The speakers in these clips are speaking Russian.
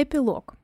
Эпилог.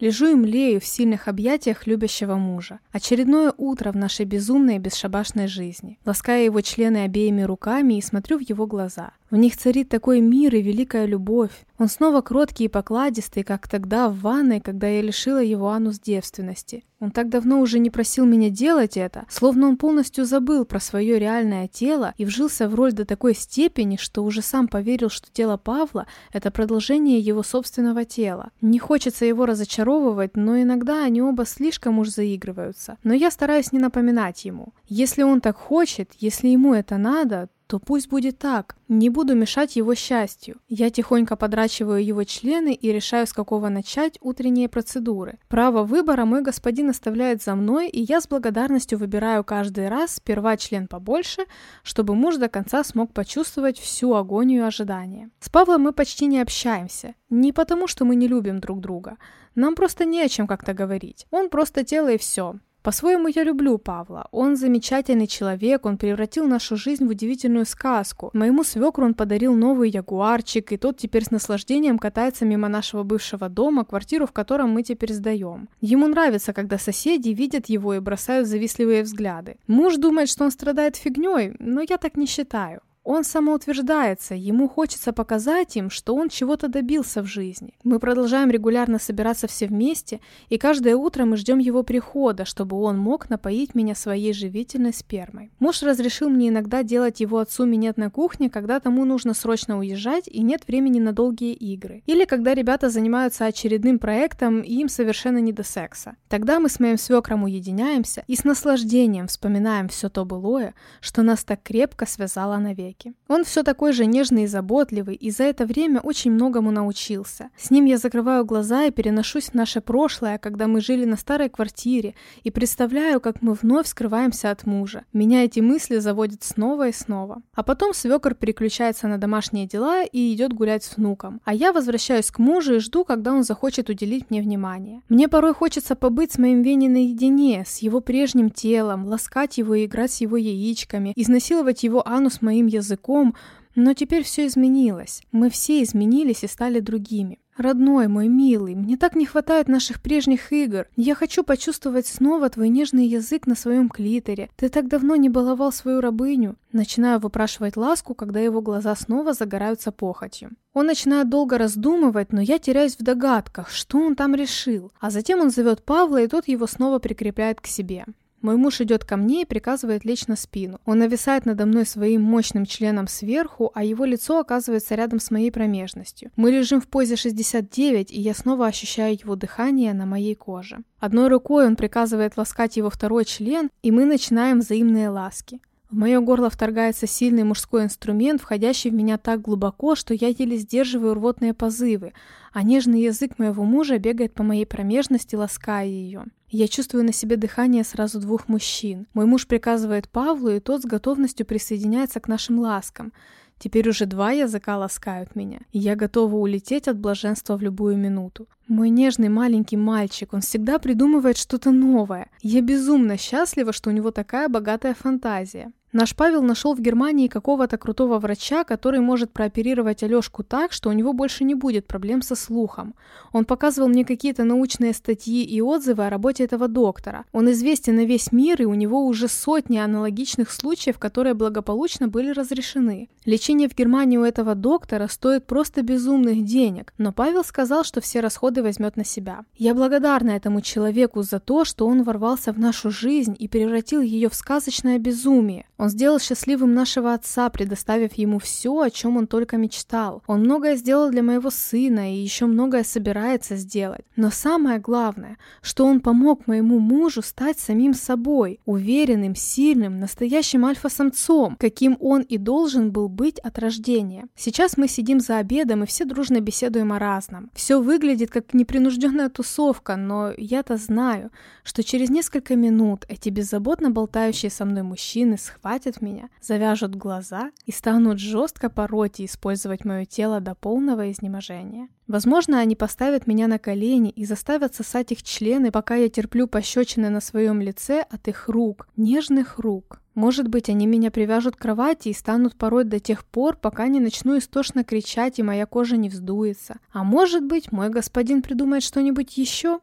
Лежу и млею в сильных объятиях любящего мужа. Очередное утро в нашей безумной и бесшабашной жизни. Ласкаю его члены обеими руками и смотрю в его глаза. В них царит такой мир и великая любовь. Он снова кроткий и покладистый, как тогда в ванной, когда я лишила его анус девственности. Он так давно уже не просил меня делать это, словно он полностью забыл про свое реальное тело и вжился в роль до такой степени, что уже сам поверил, что тело Павла — это продолжение его собственного тела. Не хочется его разочаровывать, но иногда они оба слишком уж заигрываются. Но я стараюсь не напоминать ему. Если он так хочет, если ему это надо, то пусть будет так. Не буду мешать его счастью. Я тихонько подрачиваю его члены и решаю, с какого начать утренние процедуры. Право выбора мой господин оставляет за мной, и я с благодарностью выбираю каждый раз сперва член побольше, чтобы муж до конца смог почувствовать всю агонию ожидания. С Павлом мы почти не общаемся. Не потому, что мы не любим друг друга. Нам просто не о чем как-то говорить. Он просто тело и все. По-своему я люблю Павла. Он замечательный человек, он превратил нашу жизнь в удивительную сказку. Моему свекру он подарил новый ягуарчик, и тот теперь с наслаждением катается мимо нашего бывшего дома, квартиру в котором мы теперь сдаем. Ему нравится, когда соседи видят его и бросают завистливые взгляды. Муж думает, что он страдает фигней, но я так не считаю. Он самоутверждается, ему хочется показать им, что он чего-то добился в жизни. Мы продолжаем регулярно собираться все вместе, и каждое утро мы ждем его прихода, чтобы он мог напоить меня своей живительной спермой. Муж разрешил мне иногда делать его отцу минет на кухне, когда тому нужно срочно уезжать и нет времени на долгие игры. Или когда ребята занимаются очередным проектом и им совершенно не до секса. Тогда мы с моим свекром уединяемся и с наслаждением вспоминаем все то былое, что нас так крепко связало навек навеки. Он все такой же нежный и заботливый, и за это время очень многому научился. С ним я закрываю глаза и переношусь в наше прошлое, когда мы жили на старой квартире, и представляю, как мы вновь скрываемся от мужа. Меня эти мысли заводят снова и снова. А потом свекор переключается на домашние дела и идет гулять с внуком. А я возвращаюсь к мужу и жду, когда он захочет уделить мне внимание. Мне порой хочется побыть с моим Веней наедине, с его прежним телом, ласкать его и играть с его яичками, изнасиловать его анус моим языком, языком, но теперь все изменилось. Мы все изменились и стали другими. Родной мой милый, мне так не хватает наших прежних игр. Я хочу почувствовать снова твой нежный язык на своем клиторе. Ты так давно не баловал свою рабыню. Начинаю выпрашивать ласку, когда его глаза снова загораются похотью. Он начинает долго раздумывать, но я теряюсь в догадках, что он там решил. А затем он зовет Павла, и тот его снова прикрепляет к себе. Мой муж идет ко мне и приказывает лечь на спину. Он нависает надо мной своим мощным членом сверху, а его лицо оказывается рядом с моей промежностью. Мы лежим в позе 69, и я снова ощущаю его дыхание на моей коже. Одной рукой он приказывает ласкать его второй член, и мы начинаем взаимные ласки. В мое горло вторгается сильный мужской инструмент, входящий в меня так глубоко, что я еле сдерживаю рвотные позывы, а нежный язык моего мужа бегает по моей промежности, лаская ее. Я чувствую на себе дыхание сразу двух мужчин. Мой муж приказывает Павлу, и тот с готовностью присоединяется к нашим ласкам. Теперь уже два языка ласкают меня, и я готова улететь от блаженства в любую минуту. Мой нежный маленький мальчик, он всегда придумывает что-то новое. Я безумно счастлива, что у него такая богатая фантазия. Наш Павел нашел в Германии какого-то крутого врача, который может прооперировать Алешку так, что у него больше не будет проблем со слухом. Он показывал мне какие-то научные статьи и отзывы о работе этого доктора. Он известен на весь мир, и у него уже сотни аналогичных случаев, которые благополучно были разрешены. Лечение в Германии у этого доктора стоит просто безумных денег, но Павел сказал, что все расходы возьмет на себя. Я благодарна этому человеку за то, что он ворвался в нашу жизнь и превратил ее в сказочное безумие. Он сделал счастливым нашего отца, предоставив ему все, о чем он только мечтал. Он многое сделал для моего сына и еще многое собирается сделать. Но самое главное, что он помог моему мужу стать самим собой, уверенным, сильным, настоящим альфа-самцом, каким он и должен был быть от рождения. Сейчас мы сидим за обедом и все дружно беседуем о разном. Все выглядит как непринужденная тусовка, но я-то знаю, что через несколько минут эти беззаботно болтающие со мной мужчины схватят схватят меня, завяжут глаза и станут жестко пороть и использовать мое тело до полного изнеможения. Возможно, они поставят меня на колени и заставят сосать их члены, пока я терплю пощечины на своем лице от их рук, нежных рук. Может быть, они меня привяжут к кровати и станут пороть до тех пор, пока не начну истошно кричать и моя кожа не вздуется. А может быть, мой господин придумает что-нибудь еще?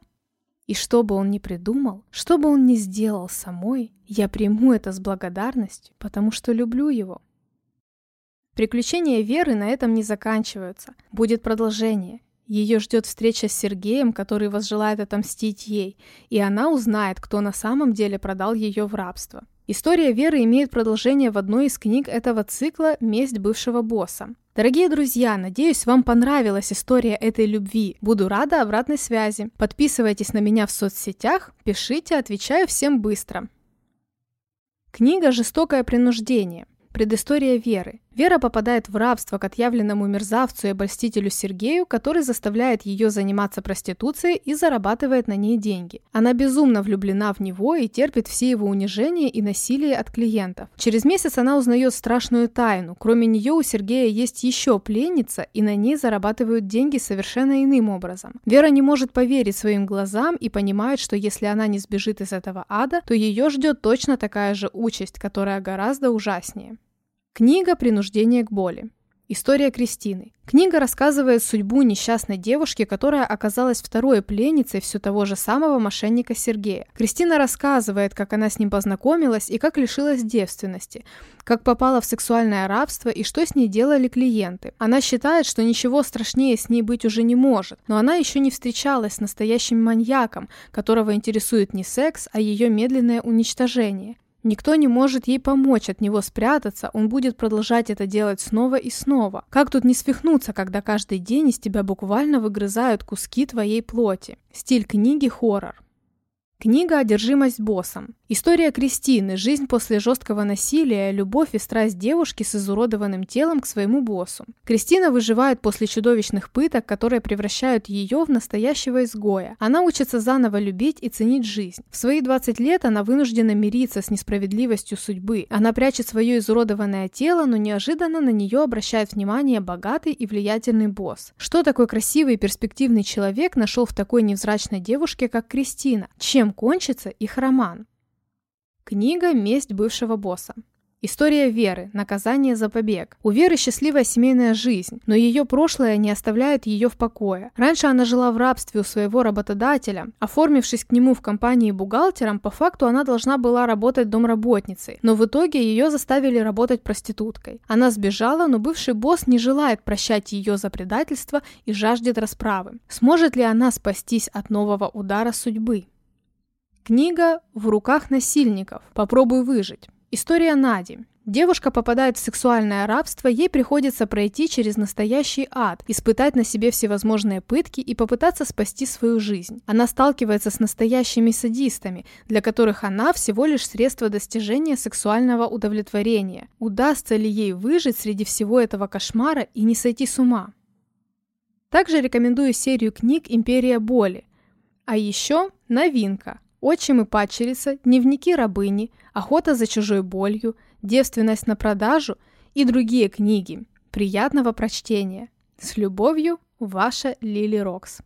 И что бы он ни придумал, что бы он ни сделал самой, я приму это с благодарностью, потому что люблю его. Приключения Веры на этом не заканчиваются. Будет продолжение. Ее ждет встреча с Сергеем, который возжелает отомстить ей, и она узнает, кто на самом деле продал ее в рабство. История Веры имеет продолжение в одной из книг этого цикла «Месть бывшего босса». Дорогие друзья, надеюсь, вам понравилась история этой любви. Буду рада обратной связи. Подписывайтесь на меня в соцсетях, пишите, отвечаю всем быстро. Книга «Жестокое принуждение». Предыстория Веры. Вера попадает в рабство к отъявленному мерзавцу и обольстителю Сергею, который заставляет ее заниматься проституцией и зарабатывает на ней деньги. Она безумно влюблена в него и терпит все его унижения и насилие от клиентов. Через месяц она узнает страшную тайну. Кроме нее у Сергея есть еще пленница, и на ней зарабатывают деньги совершенно иным образом. Вера не может поверить своим глазам и понимает, что если она не сбежит из этого ада, то ее ждет точно такая же участь, которая гораздо ужаснее. Книга «Принуждение к боли». История Кристины. Книга рассказывает судьбу несчастной девушки, которая оказалась второй пленницей все того же самого мошенника Сергея. Кристина рассказывает, как она с ним познакомилась и как лишилась девственности, как попала в сексуальное рабство и что с ней делали клиенты. Она считает, что ничего страшнее с ней быть уже не может, но она еще не встречалась с настоящим маньяком, которого интересует не секс, а ее медленное уничтожение. Никто не может ей помочь от него спрятаться, он будет продолжать это делать снова и снова. Как тут не свихнуться, когда каждый день из тебя буквально выгрызают куски твоей плоти? Стиль книги хоррор. Книга «Одержимость боссом». История Кристины, жизнь после жесткого насилия, любовь и страсть девушки с изуродованным телом к своему боссу. Кристина выживает после чудовищных пыток, которые превращают ее в настоящего изгоя. Она учится заново любить и ценить жизнь. В свои 20 лет она вынуждена мириться с несправедливостью судьбы. Она прячет свое изуродованное тело, но неожиданно на нее обращает внимание богатый и влиятельный босс. Что такой красивый и перспективный человек нашел в такой невзрачной девушке, как Кристина? Чем кончится их роман. Книга «Месть бывшего босса». История Веры. Наказание за побег. У Веры счастливая семейная жизнь, но ее прошлое не оставляет ее в покое. Раньше она жила в рабстве у своего работодателя. Оформившись к нему в компании бухгалтером, по факту она должна была работать домработницей, но в итоге ее заставили работать проституткой. Она сбежала, но бывший босс не желает прощать ее за предательство и жаждет расправы. Сможет ли она спастись от нового удара судьбы? Книга «В руках насильников. Попробуй выжить». История Нади. Девушка попадает в сексуальное рабство, ей приходится пройти через настоящий ад, испытать на себе всевозможные пытки и попытаться спасти свою жизнь. Она сталкивается с настоящими садистами, для которых она всего лишь средство достижения сексуального удовлетворения. Удастся ли ей выжить среди всего этого кошмара и не сойти с ума? Также рекомендую серию книг «Империя боли». А еще новинка – Отчим и падчерица, дневники рабыни, охота за чужой болью, девственность на продажу и другие книги. Приятного прочтения. С любовью, ваша Лили Рокс.